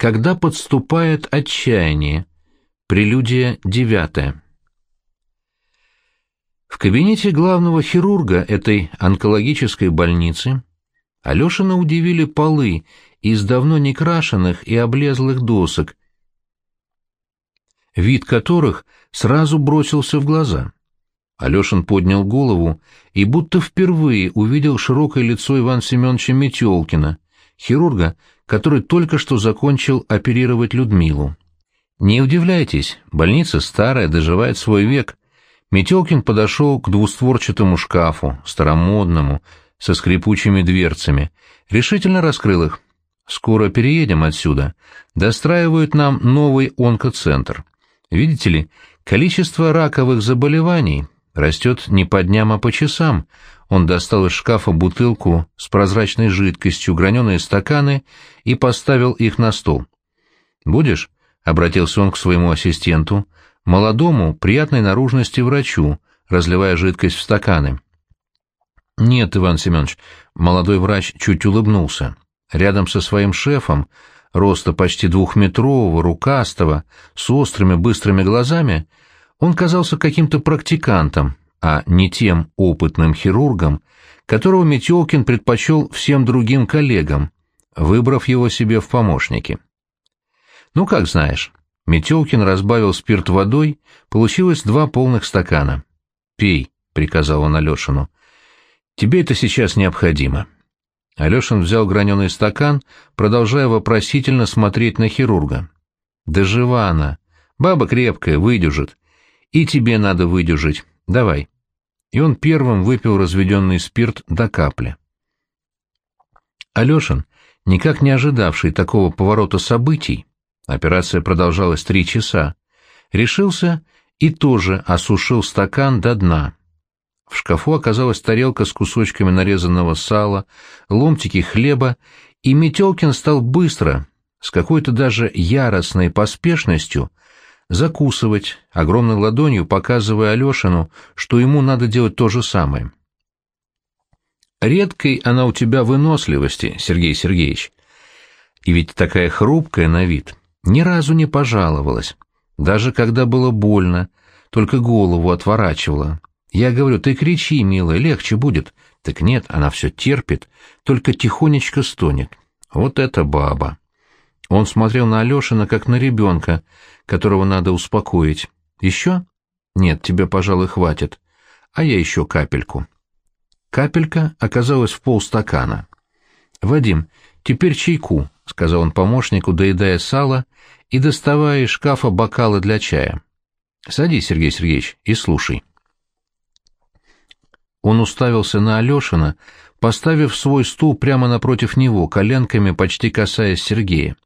Когда подступает отчаяние. Прелюдия девятая. В кабинете главного хирурга этой онкологической больницы Алешина удивили полы из давно не крашенных и облезлых досок, вид которых сразу бросился в глаза. Алешин поднял голову и будто впервые увидел широкое лицо Ивана Семеновича Метелкина, хирурга, который только что закончил оперировать Людмилу. Не удивляйтесь, больница старая, доживает свой век. Метелкин подошел к двустворчатому шкафу, старомодному, со скрипучими дверцами, решительно раскрыл их. Скоро переедем отсюда. Достраивают нам новый онкоцентр. Видите ли, количество раковых заболеваний растет не по дням, а по часам. Он достал из шкафа бутылку с прозрачной жидкостью, граненые стаканы и поставил их на стол. «Будешь?» — обратился он к своему ассистенту, молодому, приятной наружности врачу, разливая жидкость в стаканы. «Нет, Иван Семенович», — молодой врач чуть улыбнулся. Рядом со своим шефом, роста почти двухметрового, рукастого, с острыми быстрыми глазами, он казался каким-то практикантом, а не тем опытным хирургом, которого Метелкин предпочел всем другим коллегам, выбрав его себе в помощники. Ну, как знаешь. Метелкин разбавил спирт водой, получилось два полных стакана. «Пей», — приказал он Алешину. «Тебе это сейчас необходимо». Алешин взял граненый стакан, продолжая вопросительно смотреть на хирурга. «Да жива она. Баба крепкая, выдержит. И тебе надо выдержать. Давай». И он первым выпил разведенный спирт до капли. Алешин, никак не ожидавший такого поворота событий, операция продолжалась три часа, решился и тоже осушил стакан до дна. В шкафу оказалась тарелка с кусочками нарезанного сала, ломтики хлеба, и Метелкин стал быстро, с какой-то даже яростной поспешностью, закусывать, огромной ладонью показывая Алешину, что ему надо делать то же самое. Редкой она у тебя выносливости, Сергей Сергеевич. И ведь такая хрупкая на вид, ни разу не пожаловалась, даже когда было больно, только голову отворачивала, я говорю, ты кричи, милая, легче будет. Так нет, она все терпит, только тихонечко стонет. Вот это баба. Он смотрел на Алешина, как на ребенка, которого надо успокоить. Еще? Нет, тебе, пожалуй, хватит. А я еще капельку. Капелька оказалась в полстакана. «Вадим, теперь чайку», — сказал он помощнику, доедая сало и доставая из шкафа бокалы для чая. «Садись, Сергей Сергеевич, и слушай». Он уставился на Алешина, поставив свой стул прямо напротив него, коленками почти касаясь Сергея.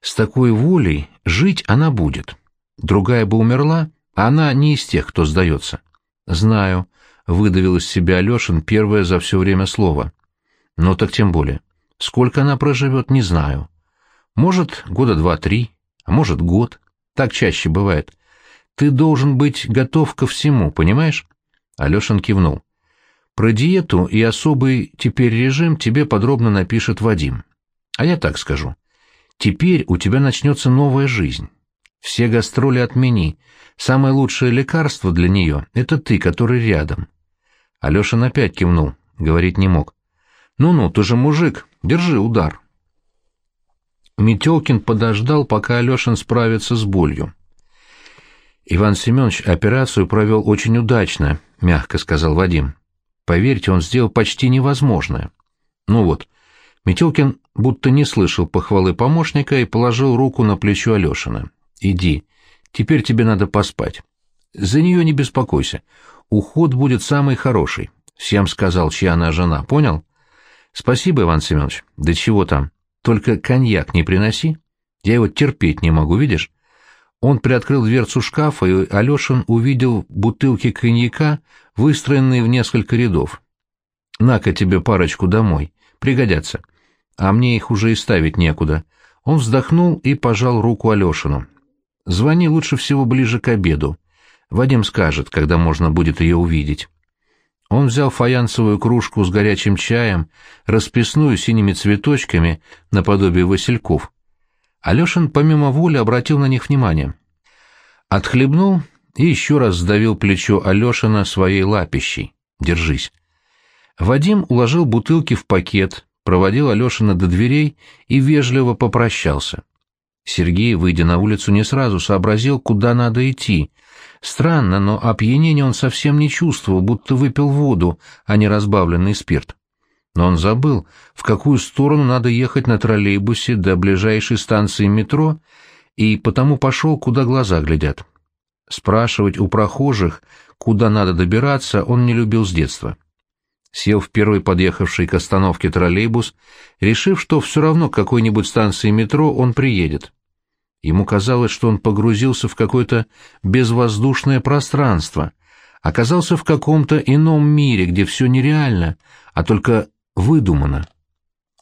С такой волей жить она будет. Другая бы умерла, а она не из тех, кто сдается. Знаю, — выдавил из себя Алешин первое за все время слово. Но так тем более. Сколько она проживет, не знаю. Может, года два-три, а может, год. Так чаще бывает. Ты должен быть готов ко всему, понимаешь? Алешин кивнул. Про диету и особый теперь режим тебе подробно напишет Вадим. А я так скажу. Теперь у тебя начнется новая жизнь. Все гастроли отмени. Самое лучшее лекарство для нее — это ты, который рядом. Алешин опять кивнул, говорить не мог. «Ну-ну, ты же мужик, держи удар». Метелкин подождал, пока Алешин справится с болью. Иван Семенович операцию провел очень удачно, — мягко сказал Вадим. Поверьте, он сделал почти невозможное. Ну вот. Метелкин будто не слышал похвалы помощника и положил руку на плечо Алешина. Иди. Теперь тебе надо поспать. За нее не беспокойся. Уход будет самый хороший. Всем сказал, чья она жена. Понял? Спасибо, Иван Семенович. Да чего там? Только коньяк не приноси. Я его терпеть не могу, видишь? Он приоткрыл дверцу шкафа, и Алешин увидел бутылки коньяка, выстроенные в несколько рядов. «На-ка тебе парочку домой. Пригодятся. А мне их уже и ставить некуда». Он вздохнул и пожал руку Алешину. «Звони лучше всего ближе к обеду. Вадим скажет, когда можно будет ее увидеть». Он взял фаянсовую кружку с горячим чаем, расписную синими цветочками, наподобие васильков. Алешин помимо воли обратил на них внимание. Отхлебнул и еще раз сдавил плечо Алешина своей лапищей. «Держись». Вадим уложил бутылки в пакет, проводил Алешина до дверей и вежливо попрощался. Сергей, выйдя на улицу, не сразу сообразил, куда надо идти. Странно, но опьянение он совсем не чувствовал, будто выпил воду, а не разбавленный спирт. Но он забыл, в какую сторону надо ехать на троллейбусе до ближайшей станции метро, и потому пошел, куда глаза глядят. Спрашивать у прохожих, куда надо добираться, он не любил с детства. Сел в первый подъехавший к остановке троллейбус, решив, что все равно к какой-нибудь станции метро он приедет. Ему казалось, что он погрузился в какое-то безвоздушное пространство, оказался в каком-то ином мире, где все нереально, а только выдумано.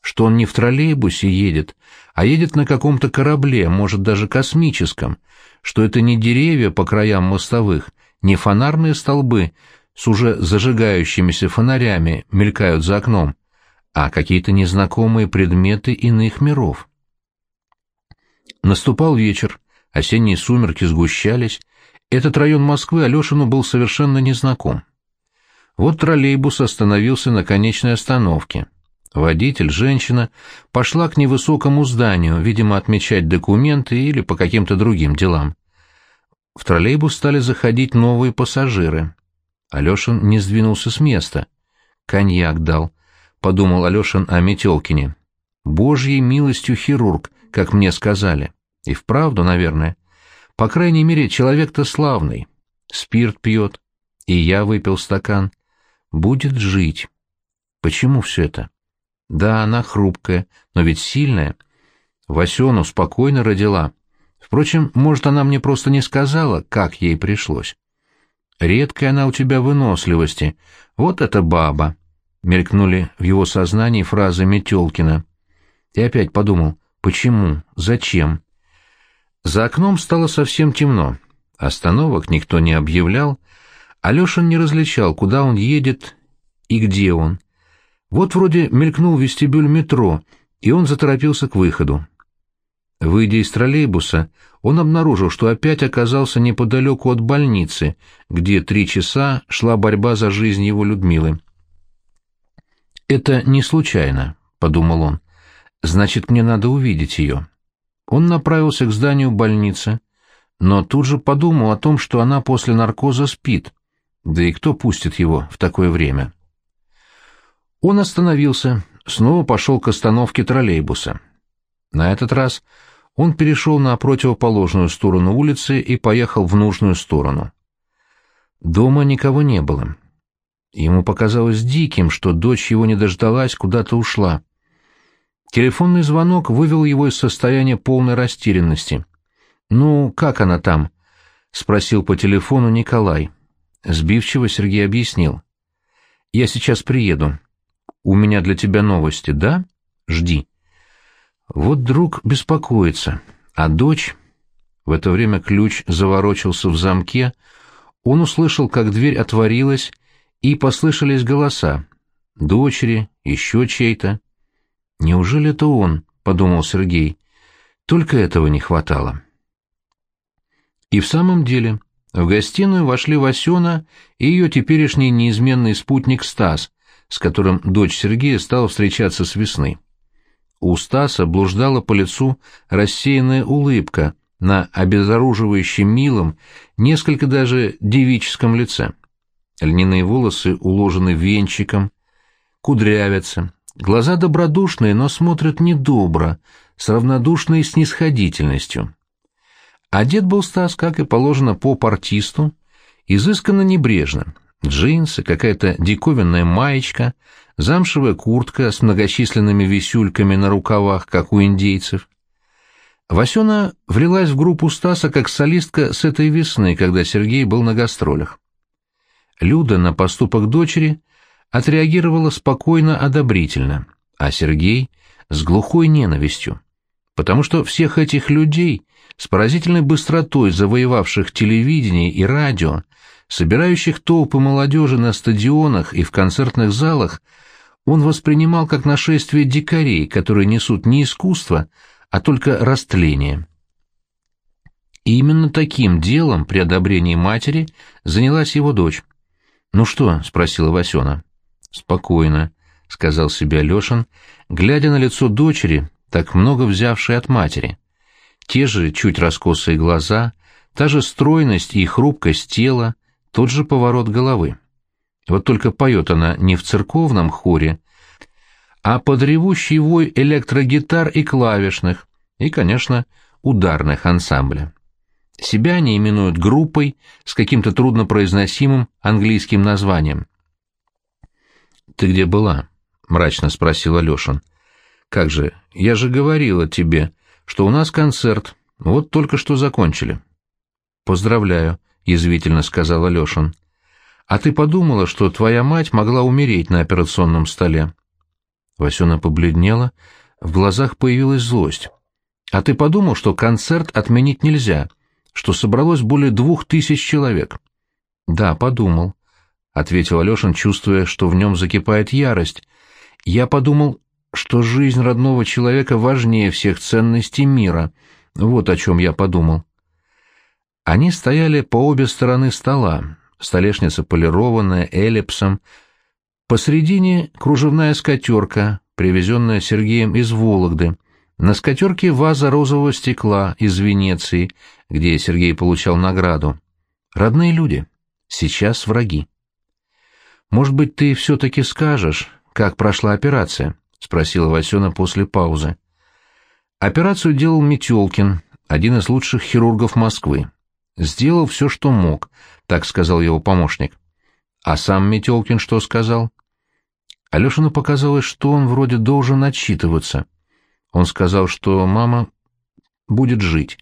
Что он не в троллейбусе едет, а едет на каком-то корабле, может, даже космическом, что это не деревья по краям мостовых, не фонарные столбы с уже зажигающимися фонарями мелькают за окном, а какие-то незнакомые предметы иных миров. Наступал вечер, осенние сумерки сгущались, этот район Москвы Алешину был совершенно незнаком. Вот троллейбус остановился на конечной остановке. Водитель, женщина, пошла к невысокому зданию, видимо, отмечать документы или по каким-то другим делам. В троллейбус стали заходить новые пассажиры. Алешин не сдвинулся с места. «Коньяк дал», — подумал Алешин о Метелкине. «Божьей милостью хирург, как мне сказали. И вправду, наверное. По крайней мере, человек-то славный. Спирт пьет. И я выпил стакан. Будет жить. Почему все это? Да, она хрупкая, но ведь сильная. Васену спокойно родила. Впрочем, может, она мне просто не сказала, как ей пришлось. Редкая она у тебя выносливости. Вот эта баба!» Мелькнули в его сознании фразы Метелкина. И опять подумал, почему, зачем? За окном стало совсем темно. Остановок никто не объявлял. Алешин не различал, куда он едет и где он. Вот вроде мелькнул вестибюль метро, и он заторопился к выходу. Выйдя из троллейбуса, он обнаружил, что опять оказался неподалеку от больницы, где три часа шла борьба за жизнь его Людмилы. «Это не случайно», — подумал он. «Значит, мне надо увидеть ее». Он направился к зданию больницы, но тут же подумал о том, что она после наркоза спит, да и кто пустит его в такое время. Он остановился, снова пошел к остановке троллейбуса. На этот раз он перешел на противоположную сторону улицы и поехал в нужную сторону. Дома никого не было. Ему показалось диким, что дочь его не дождалась, куда-то ушла. Телефонный звонок вывел его из состояния полной растерянности. «Ну, как она там?» — спросил по телефону Николай. Сбивчиво Сергей объяснил. «Я сейчас приеду. У меня для тебя новости, да? Жди». Вот друг беспокоится, а дочь... В это время ключ заворочился в замке, он услышал, как дверь отворилась, и послышались голоса. Дочери, еще чей-то. «Неужели это он?» — подумал Сергей. «Только этого не хватало». И в самом деле в гостиную вошли Васена и ее теперешний неизменный спутник Стас, с которым дочь Сергея стала встречаться с весны. У Стаса блуждала по лицу рассеянная улыбка на обезоруживающем милом, несколько даже девическом лице. Льняные волосы уложены венчиком, кудрявятся, глаза добродушные, но смотрят недобро, с равнодушной снисходительностью. Одет был Стас, как и положено по партисту, изысканно небрежно. Джинсы, какая-то диковинная маечка, замшевая куртка с многочисленными висюльками на рукавах, как у индейцев. Васена влилась в группу Стаса как солистка с этой весны, когда Сергей был на гастролях. Люда на поступок дочери отреагировала спокойно одобрительно, а Сергей — с глухой ненавистью, потому что всех этих людей, с поразительной быстротой завоевавших телевидение и радио, собирающих толпы молодежи на стадионах и в концертных залах, он воспринимал как нашествие дикарей, которые несут не искусство, а только растление. И именно таким делом при одобрении матери занялась его дочь. «Ну что?» — спросила Васена. «Спокойно», — сказал себе Алешин, глядя на лицо дочери, так много взявшей от матери. Те же чуть раскосые глаза, та же стройность и хрупкость тела, тот же поворот головы. Вот только поет она не в церковном хоре, а под ревущий вой электрогитар и клавишных, и, конечно, ударных ансамбля. Себя они именуют группой с каким-то труднопроизносимым английским названием. «Ты где была?» — мрачно спросил Алешин. «Как же, я же говорила тебе, что у нас концерт, вот только что закончили». «Поздравляю», — язвительно сказал Алешин. «А ты подумала, что твоя мать могла умереть на операционном столе?» Васена побледнела, в глазах появилась злость. «А ты подумал, что концерт отменить нельзя?» что собралось более двух тысяч человек. — Да, подумал, — ответил Алешин, чувствуя, что в нем закипает ярость. — Я подумал, что жизнь родного человека важнее всех ценностей мира. Вот о чем я подумал. Они стояли по обе стороны стола, столешница полированная, эллипсом. Посредине кружевная скатерка, привезенная Сергеем из Вологды, на скатерке ваза розового стекла из Венеции, где Сергей получал награду. Родные люди. Сейчас враги. «Может быть, ты все-таки скажешь, как прошла операция?» — спросила Васена после паузы. Операцию делал Метелкин, один из лучших хирургов Москвы. Сделал все, что мог, так сказал его помощник. А сам Метелкин что сказал? Алешину показалось, что он вроде должен отчитываться — он сказал, что мама будет жить.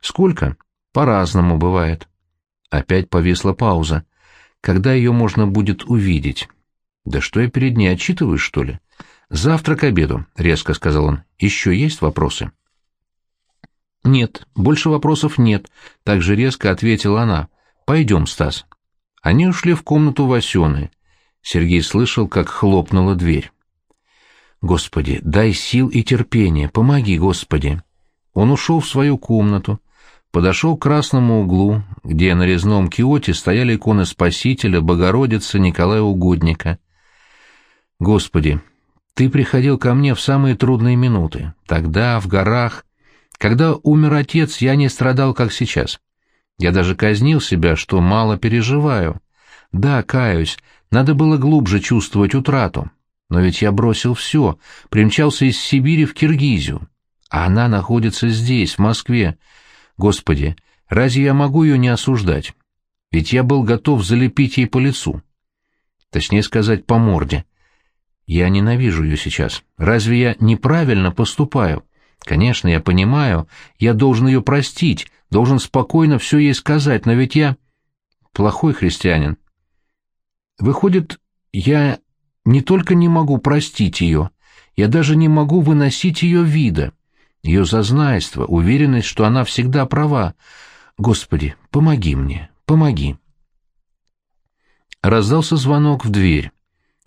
Сколько? По-разному бывает. Опять повисла пауза. Когда ее можно будет увидеть? Да что я перед ней отчитываюсь, что ли? Завтра к обеду, — резко сказал он. Еще есть вопросы? Нет, больше вопросов нет, — так же резко ответила она. Пойдем, Стас. Они ушли в комнату Васены. Сергей слышал, как хлопнула дверь. Господи, дай сил и терпения, помоги, Господи. Он ушел в свою комнату, подошел к красному углу, где на резном киоте стояли иконы Спасителя, Богородицы, Николая Угодника. Господи, Ты приходил ко мне в самые трудные минуты, тогда, в горах. Когда умер отец, я не страдал, как сейчас. Я даже казнил себя, что мало переживаю. Да, каюсь, надо было глубже чувствовать утрату. Но ведь я бросил все, примчался из Сибири в Киргизию. А она находится здесь, в Москве. Господи, разве я могу ее не осуждать? Ведь я был готов залепить ей по лицу. Точнее сказать, по морде. Я ненавижу ее сейчас. Разве я неправильно поступаю? Конечно, я понимаю, я должен ее простить, должен спокойно все ей сказать, но ведь я плохой христианин. Выходит, я не только не могу простить ее, я даже не могу выносить ее вида, ее зазнайство, уверенность, что она всегда права. Господи, помоги мне, помоги. Раздался звонок в дверь.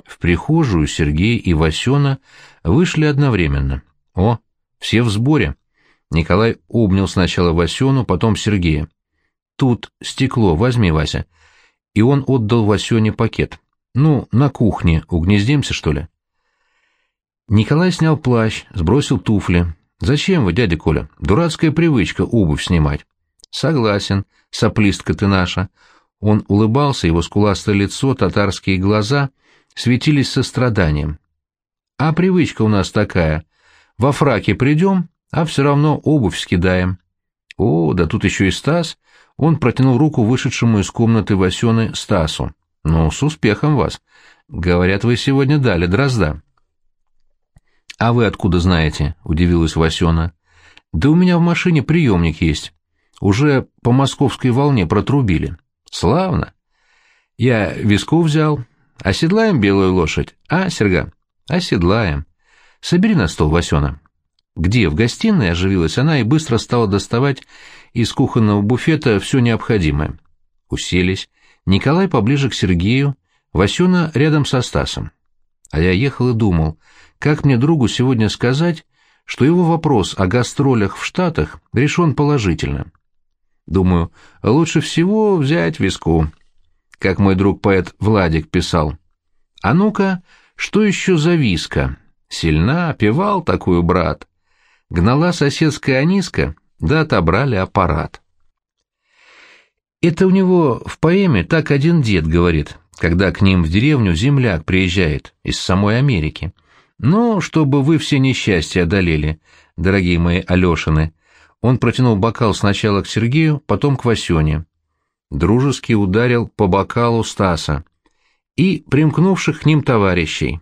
В прихожую Сергей и Васена вышли одновременно. О, все в сборе. Николай обнял сначала Васену, потом Сергея. «Тут стекло, возьми, Вася». И он отдал Васене пакет. Ну, на кухне угнездимся, что ли? Николай снял плащ, сбросил туфли. Зачем вы, дядя Коля? Дурацкая привычка обувь снимать. Согласен, соплистка ты наша. Он улыбался, его скуластое лицо, татарские глаза светились состраданием. А привычка у нас такая. Во фраке придем, а все равно обувь скидаем. О, да тут еще и Стас. Он протянул руку вышедшему из комнаты Васены Стасу. «Ну, с успехом вас. Говорят, вы сегодня дали дрозда». «А вы откуда знаете?» — удивилась Васена. «Да у меня в машине приемник есть. Уже по московской волне протрубили. Славно. Я виску взял. Оседлаем белую лошадь, а, Серга? Оседлаем. Собери на стол, Васена». «Где?» В гостиной оживилась она и быстро стала доставать из кухонного буфета все необходимое. Уселись. Николай поближе к Сергею, Васюна рядом со Стасом. А я ехал и думал, как мне другу сегодня сказать, что его вопрос о гастролях в Штатах решен положительно. Думаю, лучше всего взять виску, как мой друг поэт Владик писал. А ну-ка, что еще за виска? Сильна, певал такую брат. Гнала соседская Аниска, да отобрали аппарат. Это у него в поэме так один дед говорит, когда к ним в деревню земляк приезжает из самой Америки. Ну, чтобы вы все несчастья одолели, дорогие мои Алешины. Он протянул бокал сначала к Сергею, потом к Васене. Дружески ударил по бокалу Стаса и примкнувших к ним товарищей.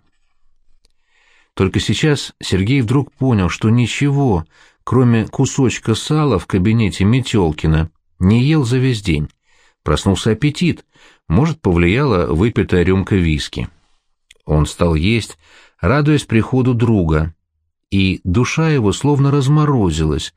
Только сейчас Сергей вдруг понял, что ничего, кроме кусочка сала в кабинете Метелкина, не ел за весь день. Проснулся аппетит, может, повлияла выпитая рюмка виски. Он стал есть, радуясь приходу друга, и душа его словно разморозилась,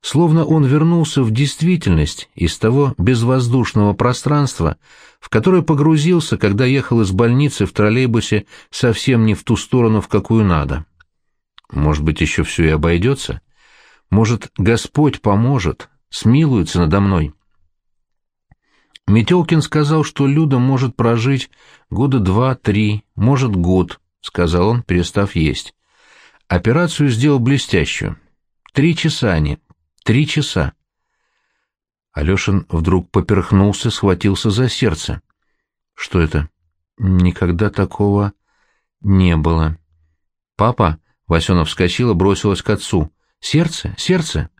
словно он вернулся в действительность из того безвоздушного пространства, в которое погрузился, когда ехал из больницы в троллейбусе совсем не в ту сторону, в какую надо. Может быть, еще все и обойдется? Может, Господь поможет, смилуется надо мной? Метелкин сказал, что Люда может прожить года два-три, может, год, — сказал он, перестав есть. Операцию сделал блестящую. Три часа они, Три часа. Алешин вдруг поперхнулся, схватился за сердце. Что это? Никогда такого не было. Папа, Васенов вскочила, бросилась к отцу. Сердце? Сердце?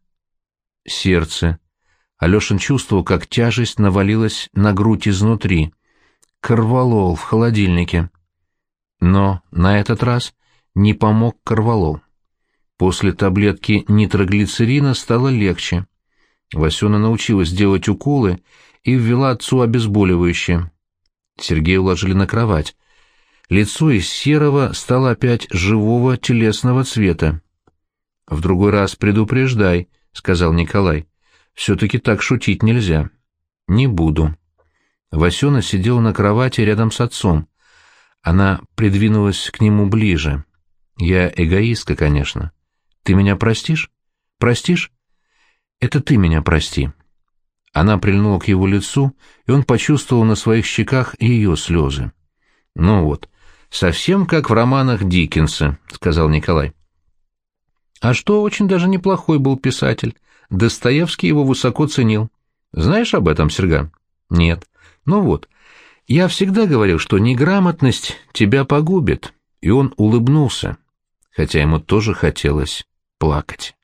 Сердце. Алешин чувствовал, как тяжесть навалилась на грудь изнутри. Корвалол в холодильнике. Но на этот раз не помог корвалол. После таблетки нитроглицерина стало легче. Васюна научилась делать уколы и ввела отцу обезболивающее. Сергея уложили на кровать. Лицо из серого стало опять живого телесного цвета. — В другой раз предупреждай, — сказал Николай. — Все-таки так шутить нельзя. — Не буду. Васюна сидела на кровати рядом с отцом. Она придвинулась к нему ближе. Я эгоистка, конечно. Ты меня простишь? Простишь? Это ты меня прости. Она прильнула к его лицу, и он почувствовал на своих щеках ее слезы. Ну вот, совсем как в романах Диккенса, сказал Николай. А что, очень даже неплохой был писатель. Достоевский его высоко ценил. Знаешь об этом, Серга? Нет. Ну вот. Я всегда говорил, что неграмотность тебя погубит. И он улыбнулся, хотя ему тоже хотелось плакать.